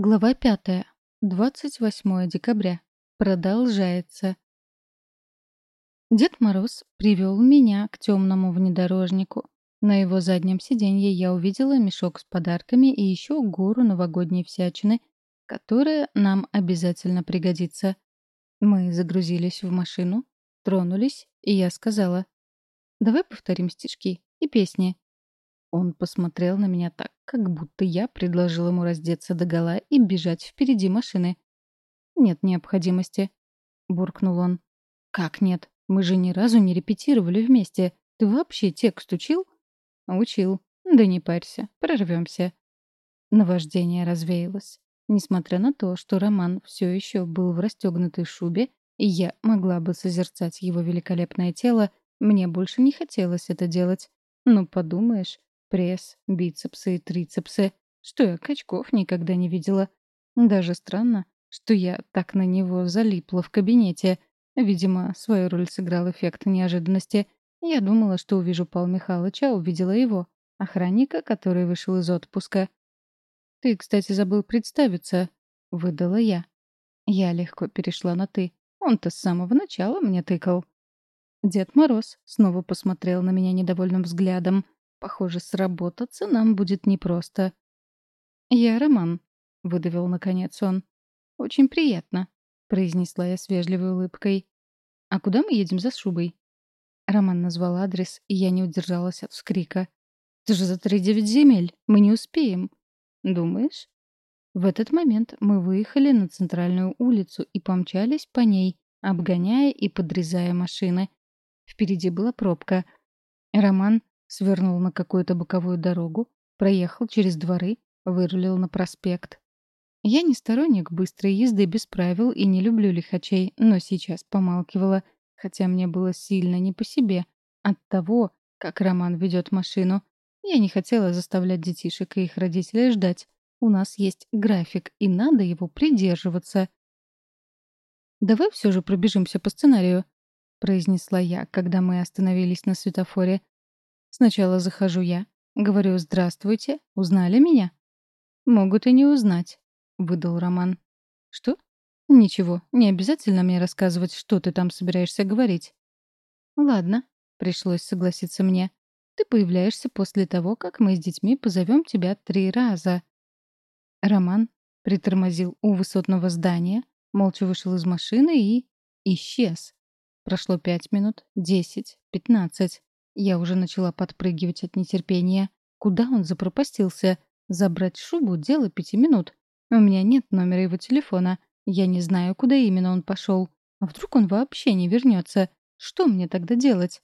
Глава пятая. 28 декабря. Продолжается. Дед Мороз привел меня к темному внедорожнику. На его заднем сиденье я увидела мешок с подарками и еще гору новогодней всячины, которая нам обязательно пригодится. Мы загрузились в машину, тронулись, и я сказала, «Давай повторим стишки и песни». Он посмотрел на меня так, как будто я предложил ему раздеться догола и бежать впереди машины. «Нет необходимости», — буркнул он. «Как нет? Мы же ни разу не репетировали вместе. Ты вообще текст учил?» «Учил. Да не парься, прорвемся». Наваждение развеялось. Несмотря на то, что Роман все еще был в расстегнутой шубе, и я могла бы созерцать его великолепное тело, мне больше не хотелось это делать. Ну, подумаешь, Пресс, бицепсы и трицепсы. Что я качков никогда не видела. Даже странно, что я так на него залипла в кабинете. Видимо, свою роль сыграл эффект неожиданности. Я думала, что увижу Павла Михайловича, а увидела его. Охранника, который вышел из отпуска. «Ты, кстати, забыл представиться», — выдала я. Я легко перешла на «ты». Он-то с самого начала мне тыкал. Дед Мороз снова посмотрел на меня недовольным взглядом — Похоже, сработаться нам будет непросто. «Я Роман», — выдавил наконец он. «Очень приятно», — произнесла я с вежливой улыбкой. «А куда мы едем за шубой?» Роман назвал адрес, и я не удержалась от вскрика. «Это же за три девять земель! Мы не успеем!» «Думаешь?» В этот момент мы выехали на центральную улицу и помчались по ней, обгоняя и подрезая машины. Впереди была пробка. Роман Свернул на какую-то боковую дорогу, проехал через дворы, вырулил на проспект. Я не сторонник быстрой езды без правил и не люблю лихачей, но сейчас помалкивала, хотя мне было сильно не по себе от того, как Роман ведет машину. Я не хотела заставлять детишек и их родителей ждать. У нас есть график, и надо его придерживаться. «Давай все же пробежимся по сценарию», — произнесла я, когда мы остановились на светофоре. Сначала захожу я, говорю «Здравствуйте, узнали меня?» «Могут и не узнать», — выдал Роман. «Что?» «Ничего, не обязательно мне рассказывать, что ты там собираешься говорить». «Ладно», — пришлось согласиться мне. «Ты появляешься после того, как мы с детьми позовем тебя три раза». Роман притормозил у высотного здания, молча вышел из машины и... исчез. Прошло пять минут, десять, пятнадцать. Я уже начала подпрыгивать от нетерпения. Куда он запропастился? Забрать шубу — дело пяти минут. У меня нет номера его телефона. Я не знаю, куда именно он пошел. А вдруг он вообще не вернется? Что мне тогда делать?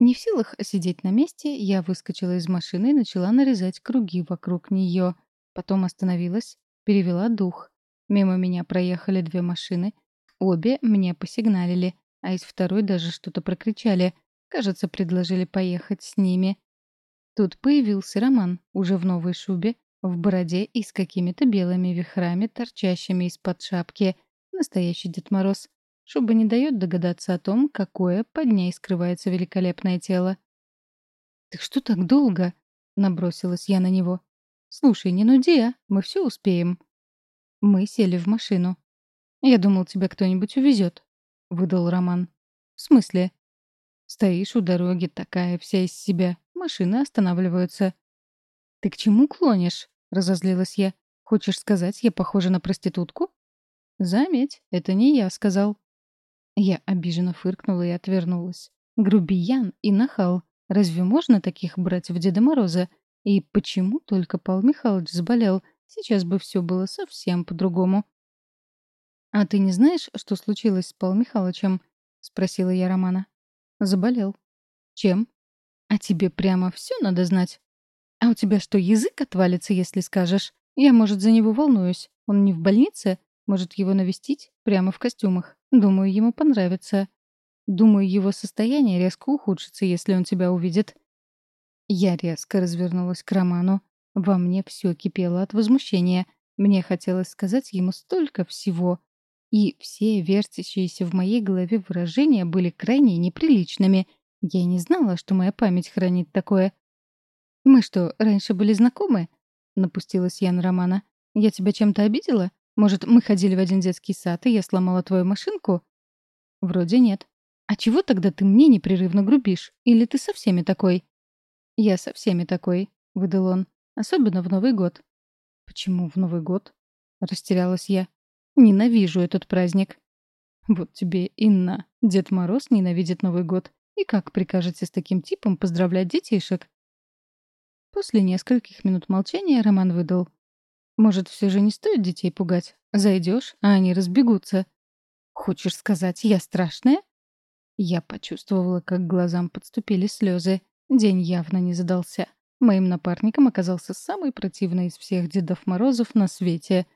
Не в силах сидеть на месте, я выскочила из машины и начала нарезать круги вокруг нее. Потом остановилась, перевела дух. Мимо меня проехали две машины. Обе мне посигналили, а из второй даже что-то прокричали — Кажется, предложили поехать с ними. Тут появился Роман, уже в новой шубе, в бороде и с какими-то белыми вихрами, торчащими из-под шапки. Настоящий Дед Мороз. Шуба не дает догадаться о том, какое под ней скрывается великолепное тело. «Так что так долго?» — набросилась я на него. «Слушай, не нуди, а? Мы все успеем». Мы сели в машину. «Я думал, тебя кто-нибудь увезет», — выдал Роман. «В смысле?» Стоишь у дороги, такая вся из себя. Машины останавливаются. «Ты к чему клонишь?» — разозлилась я. «Хочешь сказать, я похожа на проститутку?» «Заметь, это не я сказал». Я обиженно фыркнула и отвернулась. Грубиян и нахал. Разве можно таких брать в Деда Мороза? И почему только Павел Михайлович заболел? Сейчас бы все было совсем по-другому. «А ты не знаешь, что случилось с Павлом Михайловичем?» — спросила я Романа. Заболел. Чем? А тебе прямо все надо знать. А у тебя что, язык отвалится, если скажешь? Я, может, за него волнуюсь. Он не в больнице? Может, его навестить? Прямо в костюмах. Думаю, ему понравится. Думаю, его состояние резко ухудшится, если он тебя увидит. Я резко развернулась к Роману. Во мне все кипело от возмущения. Мне хотелось сказать ему столько всего. И все вертящиеся в моей голове выражения были крайне неприличными. Я не знала, что моя память хранит такое. «Мы что, раньше были знакомы?» — напустилась я на Романа. Я тебя чем-то обидела? Может, мы ходили в один детский сад, и я сломала твою машинку?» «Вроде нет». «А чего тогда ты мне непрерывно грубишь? Или ты со всеми такой?» «Я со всеми такой», — выдал он. «Особенно в Новый год». «Почему в Новый год?» — растерялась я. «Ненавижу этот праздник». «Вот тебе, Инна, Дед Мороз ненавидит Новый год. И как прикажете с таким типом поздравлять детишек?» После нескольких минут молчания Роман выдал. «Может, все же не стоит детей пугать? Зайдешь, а они разбегутся». «Хочешь сказать, я страшная?» Я почувствовала, как глазам подступили слезы. День явно не задался. Моим напарником оказался самый противный из всех Дедов Морозов на свете.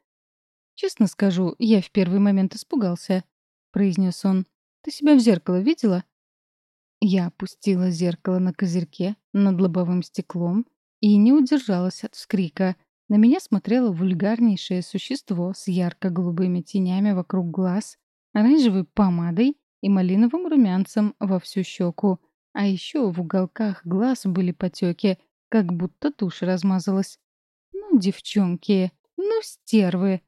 «Честно скажу, я в первый момент испугался», — произнес он. «Ты себя в зеркало видела?» Я опустила зеркало на козырьке над лобовым стеклом и не удержалась от вскрика. На меня смотрело вульгарнейшее существо с ярко-голубыми тенями вокруг глаз, оранжевой помадой и малиновым румянцем во всю щеку. А еще в уголках глаз были потеки, как будто тушь размазалась. Ну, девчонки, ну, стервы!